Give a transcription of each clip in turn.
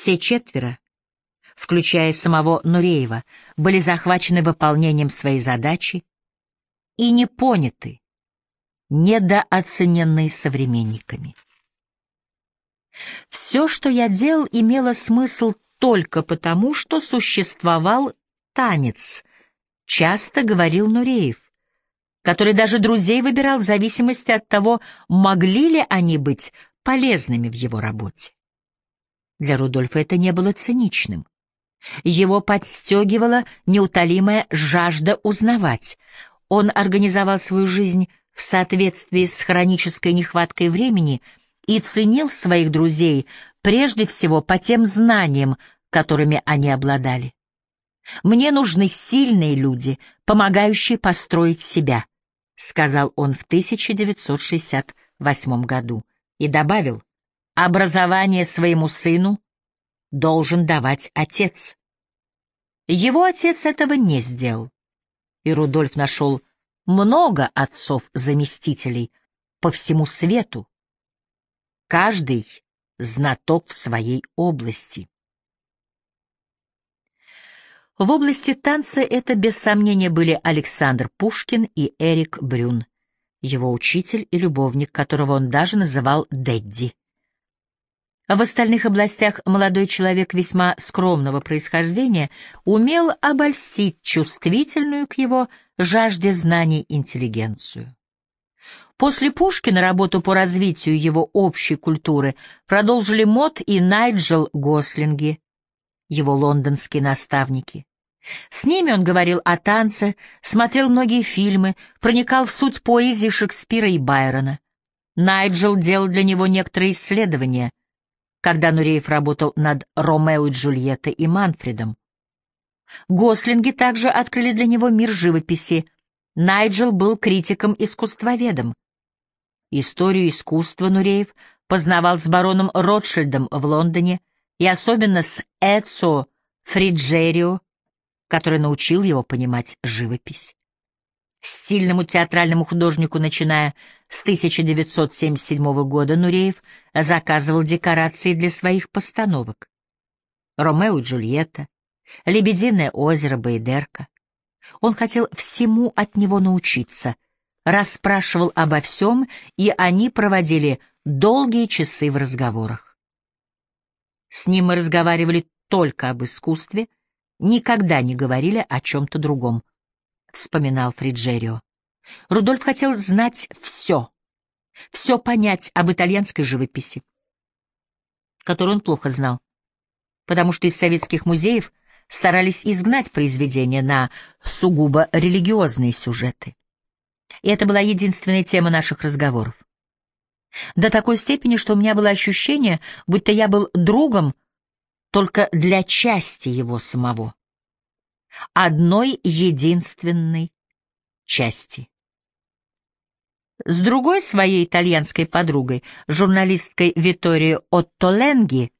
Все четверо, включая самого Нуреева, были захвачены выполнением своей задачи и не поняты, недооцененные современниками. Все, что я делал, имело смысл только потому, что существовал танец, часто говорил Нуреев, который даже друзей выбирал в зависимости от того, могли ли они быть полезными в его работе. Для Рудольфа это не было циничным. Его подстегивала неутолимая жажда узнавать. Он организовал свою жизнь в соответствии с хронической нехваткой времени и ценил своих друзей прежде всего по тем знаниям, которыми они обладали. «Мне нужны сильные люди, помогающие построить себя», — сказал он в 1968 году и добавил, «образование своему сыну должен давать отец». Его отец этого не сделал, и Рудольф нашел много отцов-заместителей по всему свету, каждый знаток в своей области. В области танца это без сомнения были Александр Пушкин и Эрик Брюн, его учитель и любовник, которого он даже называл Дэдди. В остальных областях молодой человек весьма скромного происхождения умел обольстить чувствительную к его жажде знаний интеллигенцию. После Пушкина работу по развитию его общей культуры продолжили Мот и Найджел Гослинги, его лондонские наставники. С ними он говорил о танце, смотрел многие фильмы, проникал в суть поэзии Шекспира и Байрона. Найджел делал для него некоторые исследования, когда Нуреев работал над «Ромео и Джульеттой» и «Манфредом». Гослинги также открыли для него мир живописи. Найджел был критиком-искусствоведом. Историю искусства Нуреев познавал с бароном Ротшильдом в Лондоне и особенно с Эцо Фриджерио который научил его понимать живопись. Стильному театральному художнику, начиная с 1977 года, Нуреев заказывал декорации для своих постановок. «Ромео и Джульетта», «Лебединое озеро», «Бейдерка». Он хотел всему от него научиться, расспрашивал обо всем, и они проводили долгие часы в разговорах. С ним мы разговаривали только об искусстве — никогда не говорили о чем-то другом, — вспоминал Фриджерио. Рудольф хотел знать все, все понять об итальянской живописи, которую он плохо знал, потому что из советских музеев старались изгнать произведения на сугубо религиозные сюжеты. И это была единственная тема наших разговоров. До такой степени, что у меня было ощущение, будто я был другом только для части его самого. Одной единственной части. С другой своей итальянской подругой, журналисткой Виторией Оттоленги,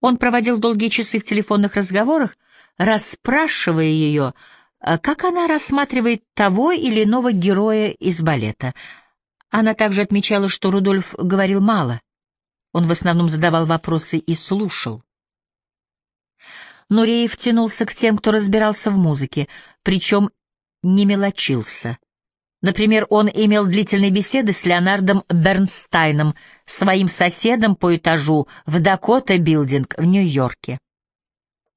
он проводил долгие часы в телефонных разговорах, расспрашивая ее, как она рассматривает того или иного героя из балета. Она также отмечала, что Рудольф говорил мало. Он в основном задавал вопросы и слушал. Нуреев тянулся к тем, кто разбирался в музыке, причем не мелочился. Например, он имел длительные беседы с Леонардом Бернстайном, своим соседом по этажу в Дакота Билдинг в Нью-Йорке.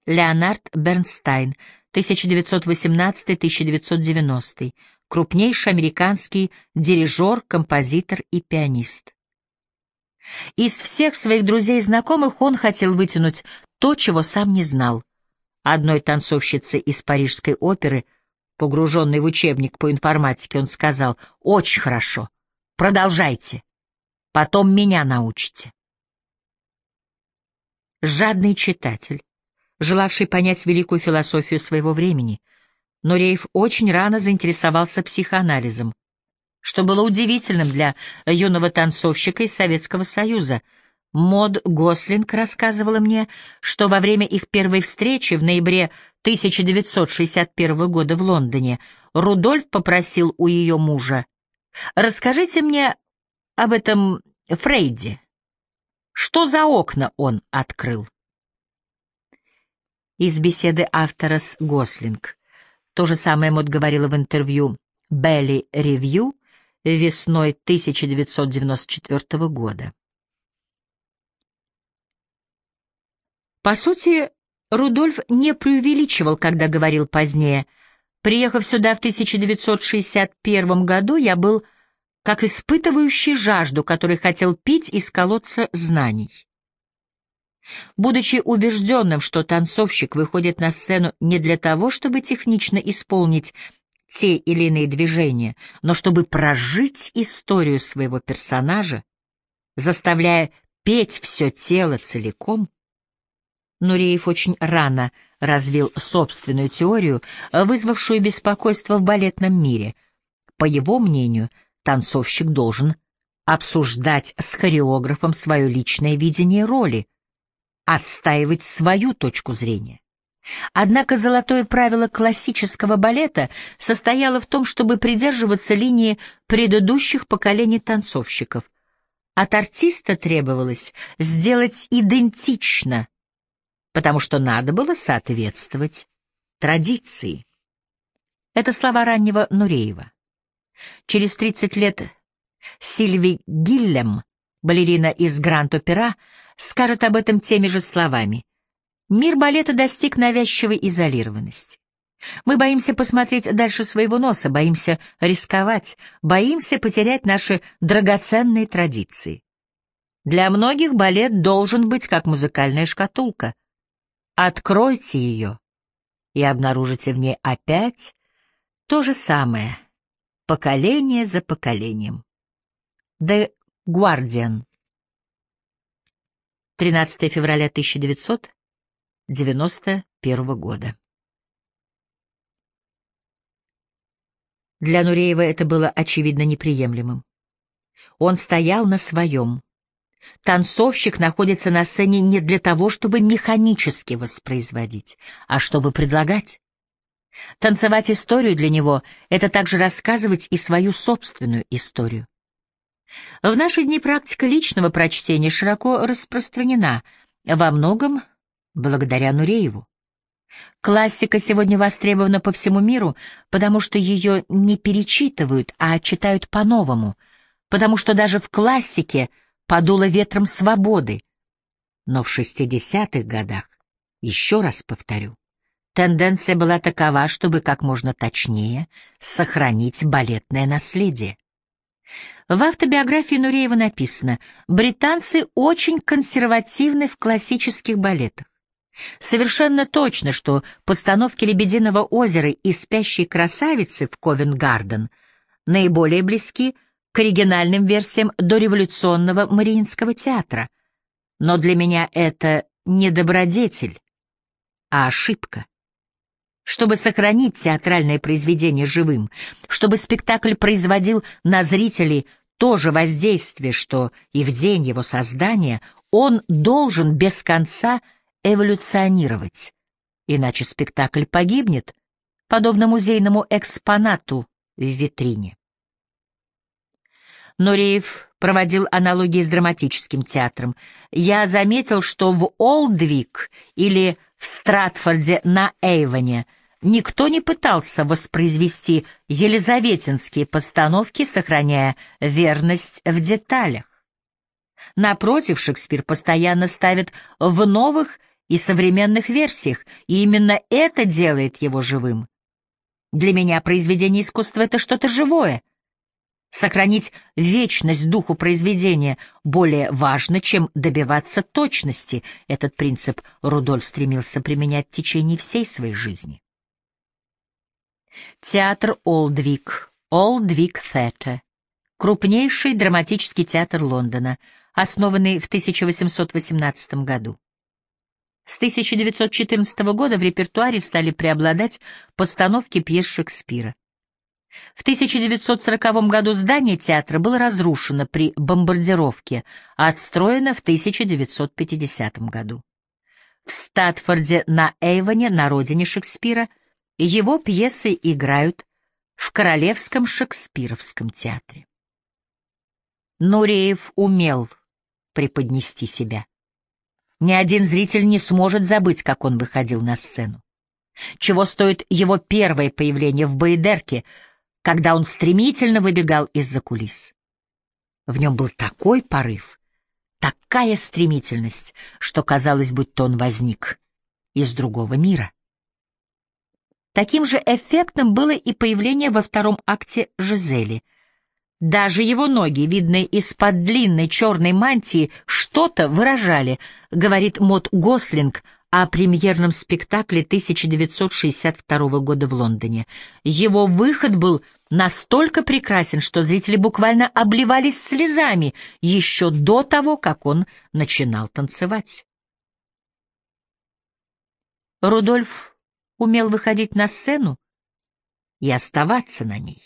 Леонард Бернстайн, 1918-1990, крупнейший американский дирижер, композитор и пианист. Из всех своих друзей и знакомых он хотел вытянуть то, чего сам не знал. Одной танцовщице из парижской оперы, погруженной в учебник по информатике, он сказал «Очень хорошо, продолжайте, потом меня научите». Жадный читатель, желавший понять великую философию своего времени, Нуреев очень рано заинтересовался психоанализом, что было удивительным для юного танцовщика из Советского Союза — Мод Гослинг рассказывала мне, что во время их первой встречи в ноябре 1961 года в Лондоне Рудольф попросил у ее мужа «Расскажите мне об этом Фрейде. Что за окна он открыл?» из беседы автора с Гослинг. То же самое Мот говорила в интервью «Белли Ревью» весной 1994 года. По сути, Рудольф не преувеличивал, когда говорил позднее. Приехав сюда в 1961 году, я был как испытывающий жажду, который хотел пить из колодца знаний. Будучи убежденным, что танцовщик выходит на сцену не для того, чтобы технично исполнить те или иные движения, но чтобы прожить историю своего персонажа, заставляя петь все тело целиком, Нуреев очень рано развил собственную теорию, вызвавшую беспокойство в балетном мире. По его мнению, танцовщик должен обсуждать с хореографом свое личное видение роли, отстаивать свою точку зрения. Однако золотое правило классического балета состояло в том, чтобы придерживаться линии предыдущих поколений танцовщиков. От артиста требовалось сделать идентично потому что надо было соответствовать традиции. Это слова раннего Нуреева. Через 30 лет Сильви Гиллем, балерина из Гранд-Опера, скажет об этом теми же словами. Мир балета достиг навязчивой изолированности. Мы боимся посмотреть дальше своего носа, боимся рисковать, боимся потерять наши драгоценные традиции. Для многих балет должен быть как музыкальная шкатулка — Откройте ее и обнаружите в ней опять то же самое, поколение за поколением. The Guardian. 13 февраля 1991 года. Для Нуреева это было очевидно неприемлемым. Он стоял на своем. Танцовщик находится на сцене не для того, чтобы механически воспроизводить, а чтобы предлагать. Танцевать историю для него — это также рассказывать и свою собственную историю. В наши дни практика личного прочтения широко распространена, во многом благодаря Нурееву. Классика сегодня востребована по всему миру, потому что ее не перечитывают, а читают по-новому, потому что даже в классике — подуло ветром свободы. Но в 60-х годах, еще раз повторю, тенденция была такова, чтобы как можно точнее сохранить балетное наследие. В автобиографии Нуреева написано «Британцы очень консервативны в классических балетах. Совершенно точно, что постановки «Лебединого озера» и «Спящей красавицы» в Ковенгарден наиболее близки к оригинальным версиям дореволюционного Мариинского театра. Но для меня это не добродетель, а ошибка. Чтобы сохранить театральное произведение живым, чтобы спектакль производил на зрителей то же воздействие, что и в день его создания, он должен без конца эволюционировать. Иначе спектакль погибнет, подобно музейному экспонату в витрине. Нуреев проводил аналогии с драматическим театром. Я заметил, что в Олдвик или в Стратфорде на Эйвоне никто не пытался воспроизвести елизаветинские постановки, сохраняя верность в деталях. Напротив, Шекспир постоянно ставит в новых и современных версиях, и именно это делает его живым. Для меня произведение искусства — это что-то живое — Сохранить вечность духу произведения более важно, чем добиваться точности. Этот принцип Рудольф стремился применять в течение всей своей жизни. Театр Олдвик, Олдвик Theatre, крупнейший драматический театр Лондона, основанный в 1818 году. С 1914 года в репертуаре стали преобладать постановки пьес Шекспира. В 1940 году здание театра было разрушено при бомбардировке, а отстроено в 1950 году. В Статфорде на Эйвоне, на родине Шекспира, его пьесы играют в Королевском Шекспировском театре. Нуреев умел преподнести себя. Ни один зритель не сможет забыть, как он выходил на сцену. Чего стоит его первое появление в Баедерке, когда он стремительно выбегал из-за кулис. В нем был такой порыв, такая стремительность, что казалось, будто он возник из другого мира. Таким же эффектным было и появление во втором акте Жизели. Даже его ноги, видные из-под длинной черной мантии, что-то выражали, говорит Мот Гослинг о премьерном спектакле 1962 года в Лондоне. Его выход был настолько прекрасен, что зрители буквально обливались слезами еще до того, как он начинал танцевать. Рудольф умел выходить на сцену и оставаться на ней.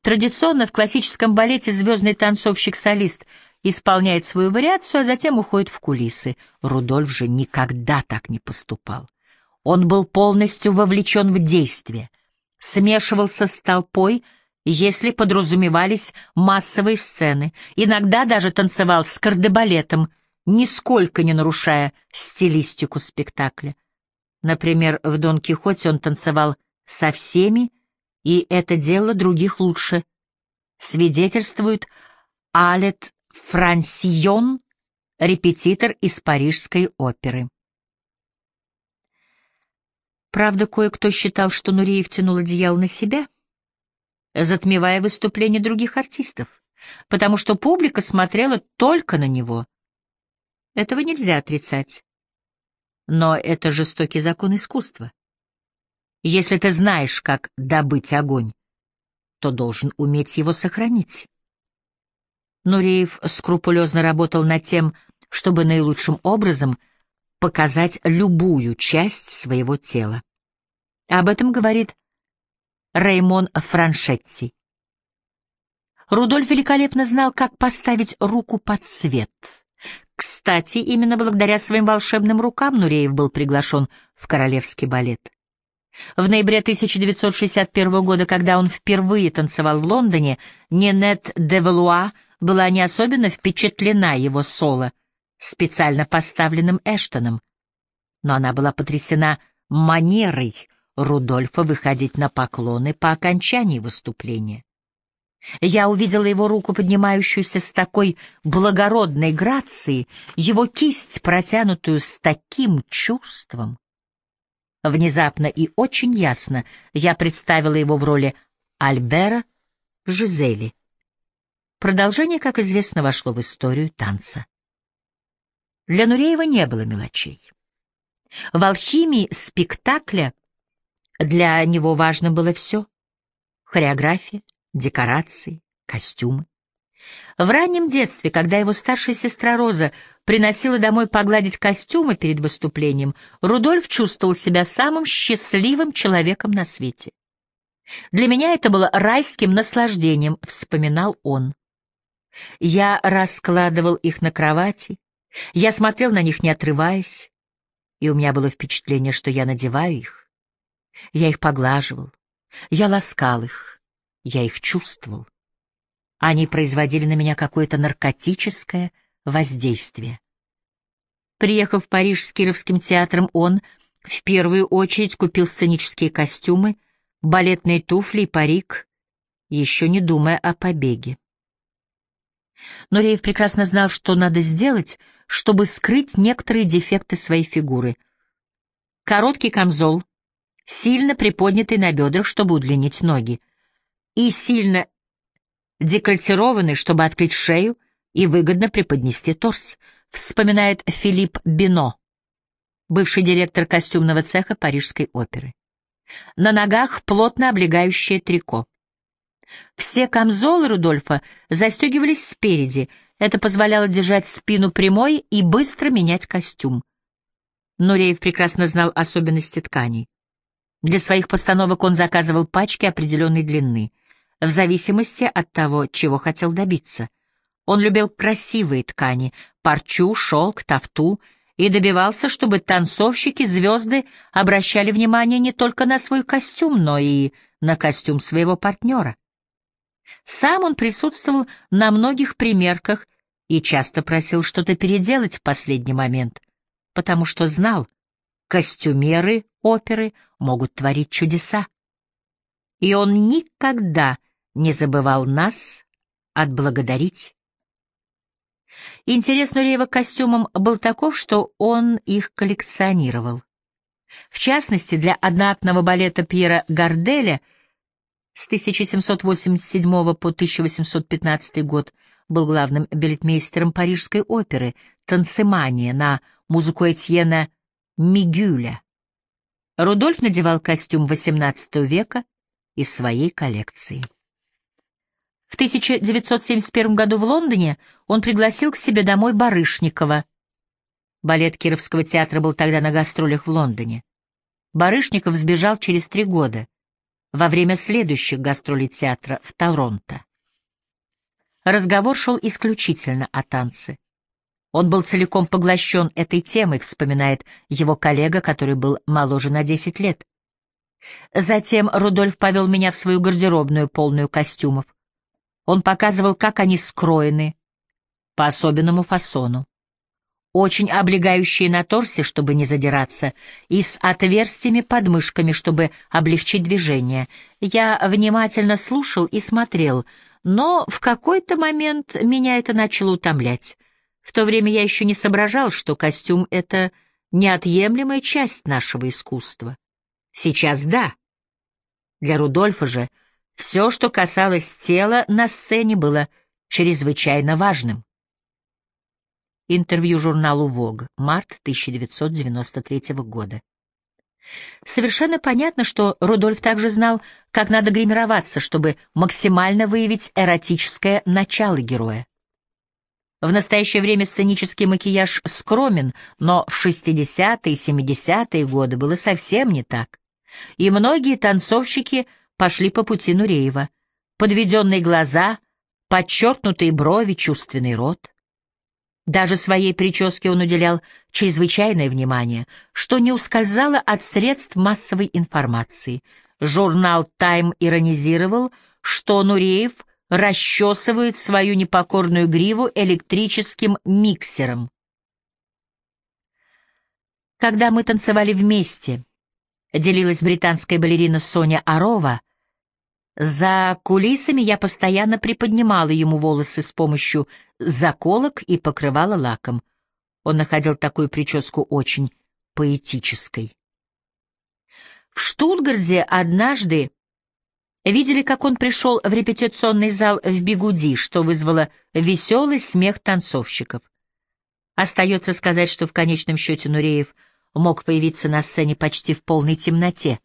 Традиционно в классическом балете звездный танцовщик-солист исполняет свою вариацию, а затем уходит в кулисы. Рудольф же никогда так не поступал. Он был полностью вовлечен в действие, смешивался с толпой, если подразумевались массовые сцены, иногда даже танцевал с кардебалетом, нисколько не нарушая стилистику спектакля. Например, в «Дон Кихоте» он танцевал со всеми, и это дело других лучше. Свидетельствует Алет Франсион, репетитор из Парижской оперы. Правда, кое-кто считал, что Нуриев тянул одеяло на себя, затмевая выступления других артистов, потому что публика смотрела только на него. Этого нельзя отрицать. Но это жестокий закон искусства. Если ты знаешь, как добыть огонь, то должен уметь его сохранить. Нуреев скрупулезно работал над тем, чтобы наилучшим образом показать любую часть своего тела. Об этом говорит Реймон Франшетти. Рудольф великолепно знал, как поставить руку под свет — кстати, именно благодаря своим волшебным рукам Нуреев был приглашен в Королевский балет. В ноябре 1961 года, когда он впервые танцевал в Лондоне, Нинет де Валуа была не особенно впечатлена его соло, специально поставленным Эштоном. Но она была потрясена манерой Рудольфа выходить на поклоны по окончании выступления. Я увидела его руку, поднимающуюся с такой благородной грацией, его кисть, протянутую с таким чувством. Внезапно и очень ясно я представила его в роли Альбера в «Жизели». Продолжение, как известно, вошло в историю танца. Для Нуреева не было мелочей. В алхимии спектакля для него важно было все — хореография, декорации, костюмы. В раннем детстве, когда его старшая сестра Роза приносила домой погладить костюмы перед выступлением, Рудольф чувствовал себя самым счастливым человеком на свете. «Для меня это было райским наслаждением», — вспоминал он. Я раскладывал их на кровати, я смотрел на них, не отрываясь, и у меня было впечатление, что я надеваю их. Я их поглаживал, я ласкал их. Я их чувствовал. Они производили на меня какое-то наркотическое воздействие. Приехав в Париж с Кировским театром, он в первую очередь купил сценические костюмы, балетные туфли и парик, еще не думая о побеге. Но Реев прекрасно знал, что надо сделать, чтобы скрыть некоторые дефекты своей фигуры. Короткий камзол, сильно приподнятый на бедрах, чтобы удлинить ноги — и сильно декольтированный, чтобы открыть шею и выгодно преподнести торс, вспоминает Филипп Бино, бывший директор костюмного цеха Парижской оперы. На ногах плотно облегающее трико. Все камзолы Рудольфа застегивались спереди, это позволяло держать спину прямой и быстро менять костюм. Нуреев прекрасно знал особенности тканей. Для своих постановок он заказывал пачки определенной длины — в зависимости от того, чего хотел добиться. Он любил красивые ткани, парчу, шелк, тафту, и добивался, чтобы танцовщики-звезды обращали внимание не только на свой костюм, но и на костюм своего партнера. Сам он присутствовал на многих примерках и часто просил что-то переделать в последний момент — потому что знал, костюмеры оперы могут творить чудеса. И он никогда не забывал нас отблагодарить. Интерес Нуреева к был таков, что он их коллекционировал. В частности, для одноактного балета Пьера Гарделя с 1787 по 1815 год был главным балетмейстером Парижской оперы «Танцемания» на музыку Этьена Мигюля. Рудольф надевал костюм XVIII века из своей коллекции. В 1971 году в Лондоне он пригласил к себе домой Барышникова. Балет Кировского театра был тогда на гастролях в Лондоне. Барышников сбежал через три года, во время следующих гастролей театра в Торонто. Разговор шел исключительно о танце. Он был целиком поглощен этой темой, вспоминает его коллега, который был моложе на 10 лет. Затем Рудольф повел меня в свою гардеробную, полную костюмов. Он показывал, как они скроены, по особенному фасону. Очень облегающие на торсе, чтобы не задираться, и с отверстиями под мышками, чтобы облегчить движение. Я внимательно слушал и смотрел, но в какой-то момент меня это начало утомлять. В то время я еще не соображал, что костюм — это неотъемлемая часть нашего искусства. Сейчас да. Для Рудольфа же — все, что касалось тела на сцене, было чрезвычайно важным. Интервью журналу Vogue, март 1993 года. Совершенно понятно, что Рудольф также знал, как надо гримироваться, чтобы максимально выявить эротическое начало героя. В настоящее время сценический макияж скромен, но в 60-е и 70-е годы было совсем не так. И многие танцовщики пошли по пути Нуреева. Подведенные глаза, подчеркнутые брови, чувственный рот. Даже своей прическе он уделял чрезвычайное внимание, что не ускользало от средств массовой информации. Журнал «Тайм» иронизировал, что Нуреев расчесывает свою непокорную гриву электрическим миксером. Когда мы танцевали вместе, делилась британская балерина Соня Арова, за кулисами я постоянно приподнимала ему волосы с помощью заколок и покрывала лаком. Он находил такую прическу очень поэтической. В Штутгарде однажды видели, как он пришел в репетиционный зал в бигуди, что вызвало веселый смех танцовщиков. Остается сказать, что в конечном счете Нуреев мог появиться на сцене почти в полной темноте.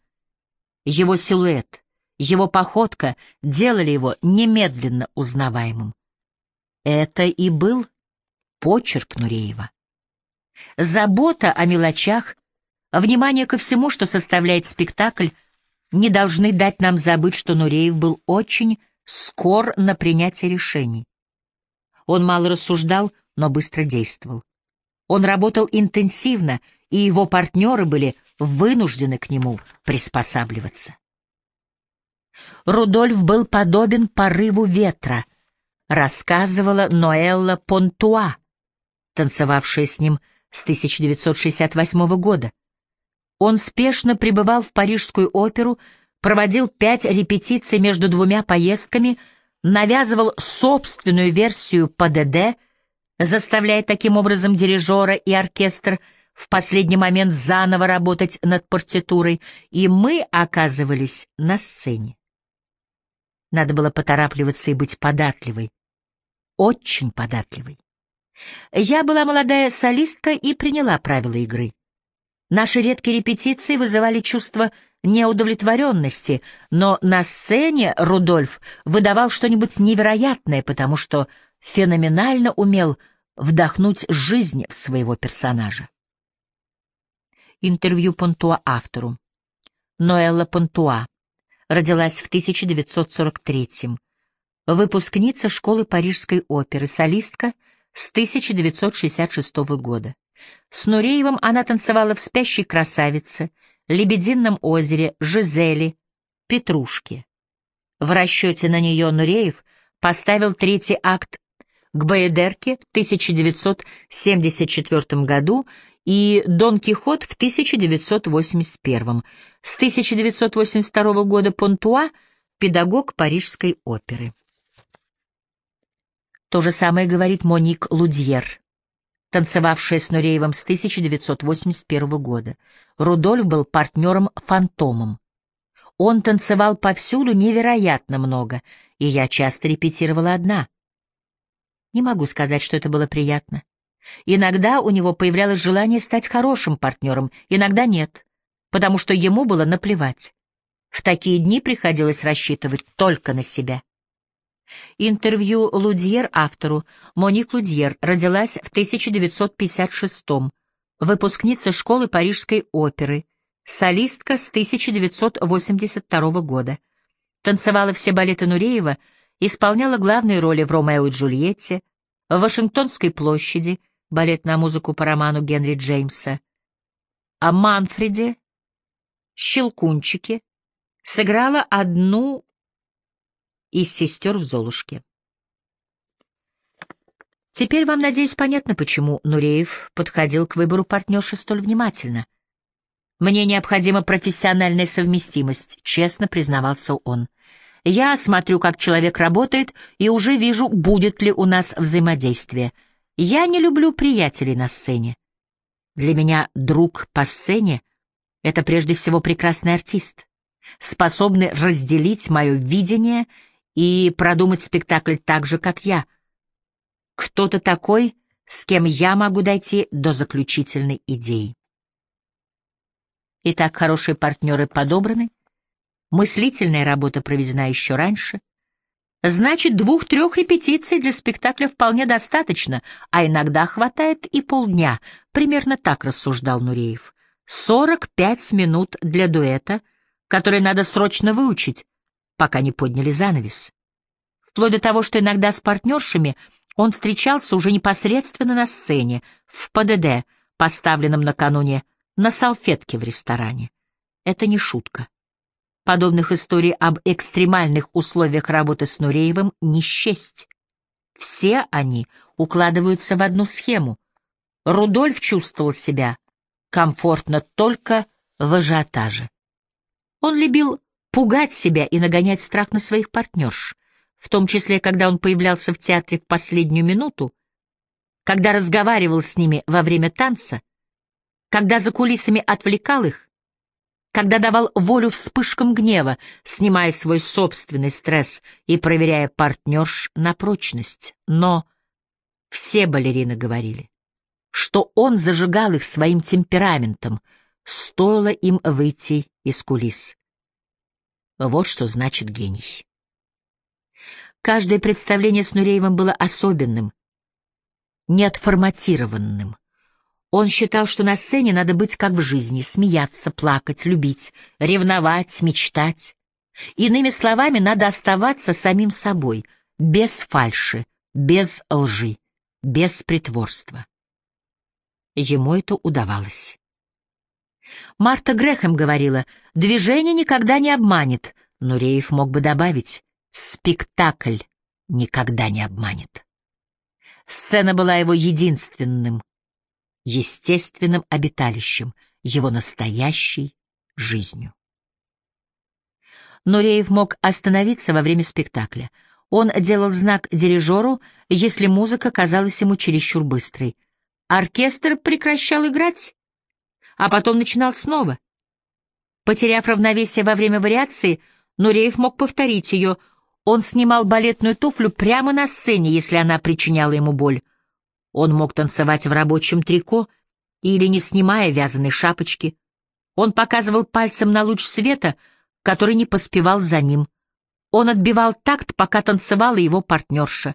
Его силуэт, его походка делали его немедленно узнаваемым. Это и был почерк Нуреева. Забота о мелочах, внимание ко всему, что составляет спектакль, не должны дать нам забыть, что Нуреев был очень скор на принятие решений. Он мало рассуждал, но быстро действовал. Он работал интенсивно, и его партнеры были вынуждены к нему приспосабливаться. Рудольф был подобен порыву ветра, рассказывала Ноэлла Понтуа, танцевавшая с ним с 1968 года. Он спешно прибывал в Парижскую оперу, проводил пять репетиций между двумя поездками, навязывал собственную версию ПДД, заставляя таким образом дирижера и оркестр в последний момент заново работать над партитурой, и мы оказывались на сцене. Надо было поторапливаться и быть податливой. Очень податливой. Я была молодая солистка и приняла правила игры. Наши редкие репетиции вызывали чувство неудовлетворенности, но на сцене Рудольф выдавал что-нибудь невероятное, потому что феноменально умел вдохнуть жизнь в своего персонажа. Интервью Понтуа автору. Ноэлла Понтуа родилась в 1943-м. Выпускница школы Парижской оперы, солистка с 1966 года. С Нуреевым она танцевала в «Спящей красавице», «Лебедином озере», «Жизели», «Петрушке». В расчете на нее Нуреев поставил третий акт к Баедерке в 1974 году и «Дон Кихот» в 1981. С 1982 года Понтуа — педагог Парижской оперы. То же самое говорит Моник Лудьер, танцевавшая с Нуреевым с 1981 года. Рудольф был партнером-фантомом. Он танцевал повсюду невероятно много, и я часто репетировала одна. Не могу сказать, что это было приятно. Иногда у него появлялось желание стать хорошим партнером, иногда нет, потому что ему было наплевать. В такие дни приходилось рассчитывать только на себя. Интервью Лудьер автору. Моник Лудьер родилась в 1956-м, выпускница школы Парижской оперы, солистка с 1982 года. Танцевала все балеты Нуреева, исполняла главные роли в «Ромео и Джульетте», в «Вашингтонской площади», балет на музыку по роману Генри Джеймса, о Манфреде, «Щелкунчике», сыграла одну из сестер в Золушке. Теперь вам, надеюсь, понятно, почему Нуреев подходил к выбору партнерши столь внимательно. «Мне необходима профессиональная совместимость», — честно признавался он. «Я смотрю, как человек работает, и уже вижу, будет ли у нас взаимодействие. Я не люблю приятелей на сцене. Для меня друг по сцене — это прежде всего прекрасный артист, способный разделить мое видение — и продумать спектакль так же, как я. Кто-то такой, с кем я могу дойти до заключительной идеи. Итак, хорошие партнеры подобраны, мыслительная работа проведена еще раньше. Значит, двух-трех репетиций для спектакля вполне достаточно, а иногда хватает и полдня. Примерно так рассуждал Нуреев. Сорок пять минут для дуэта, который надо срочно выучить, пока не подняли занавес. Вплоть до того, что иногда с партнершами он встречался уже непосредственно на сцене, в ПДД, поставленном накануне на салфетке в ресторане. Это не шутка. Подобных историй об экстремальных условиях работы с Нуреевым не счесть. Все они укладываются в одну схему. Рудольф чувствовал себя комфортно только в ажиотаже. Он любил пугать себя и нагонять страх на своих партнерш, в том числе, когда он появлялся в театре в последнюю минуту, когда разговаривал с ними во время танца, когда за кулисами отвлекал их, когда давал волю вспышкам гнева, снимая свой собственный стресс и проверяя партнерш на прочность. Но все балерины говорили, что он зажигал их своим темпераментом, стоило им выйти из кулис. Вот что значит гений. Каждое представление с Нуреевым было особенным, неотформатированным. Он считал, что на сцене надо быть как в жизни, смеяться, плакать, любить, ревновать, мечтать. Иными словами, надо оставаться самим собой, без фальши, без лжи, без притворства. Ему это удавалось. Марта Грехем говорила, движение никогда не обманет. Нуреев мог бы добавить, спектакль никогда не обманет. Сцена была его единственным, естественным обиталищем, его настоящей жизнью. Нуреев мог остановиться во время спектакля. Он делал знак дирижеру, если музыка казалась ему чересчур быстрой. Оркестр прекращал играть, а потом начинал снова. Потеряв равновесие во время вариации, Нуреев мог повторить ее. Он снимал балетную туфлю прямо на сцене, если она причиняла ему боль. Он мог танцевать в рабочем трико или не снимая вязаной шапочки. Он показывал пальцем на луч света, который не поспевал за ним. Он отбивал такт, пока танцевала его партнерша.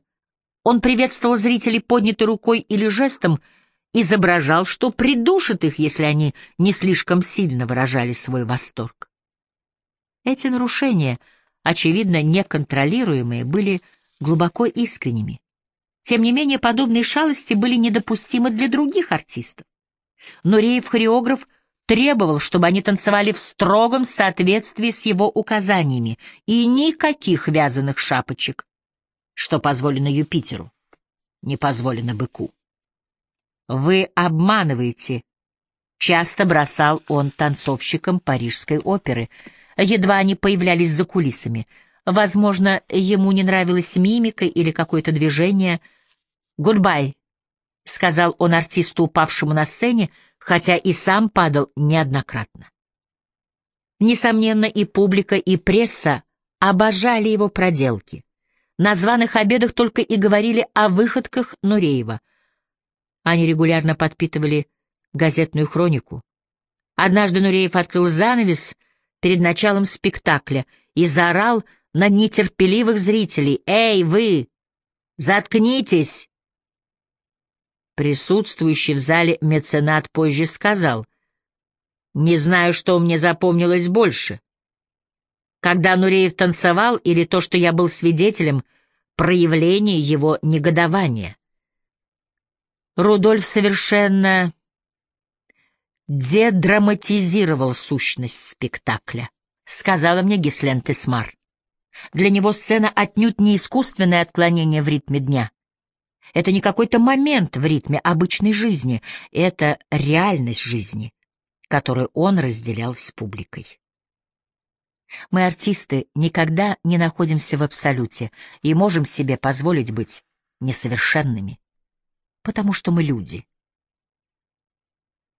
Он приветствовал зрителей поднятой рукой или жестом — изображал, что придушит их, если они не слишком сильно выражали свой восторг. Эти нарушения, очевидно неконтролируемые, были глубоко искренними. Тем не менее, подобные шалости были недопустимы для других артистов. Но Реев-хореограф требовал, чтобы они танцевали в строгом соответствии с его указаниями, и никаких вязаных шапочек, что позволено Юпитеру, не позволено быку. Вы обманываете Часто бросал он танцовщикам парижской оперы. Едва они появлялись за кулисами. Возможно, ему не нравилась мимика или какое-то движение. «Goodbye», — сказал он артисту, упавшему на сцене, хотя и сам падал неоднократно. Несомненно, и публика, и пресса обожали его проделки. На званых обедах только и говорили о выходках Нуреева. Они регулярно подпитывали газетную хронику. Однажды Нуреев открыл занавес перед началом спектакля и заорал на нетерпеливых зрителей «Эй, вы! Заткнитесь!» Присутствующий в зале меценат позже сказал «Не знаю, что мне запомнилось больше» когда Нуреев танцевал, или то, что я был свидетелем проявления его негодования. Рудольф совершенно дедраматизировал сущность спектакля, сказала мне Гислен Тесмар. Для него сцена отнюдь не искусственное отклонение в ритме дня. Это не какой-то момент в ритме обычной жизни, это реальность жизни, которую он разделял с публикой. Мы, артисты, никогда не находимся в абсолюте и можем себе позволить быть несовершенными, потому что мы люди —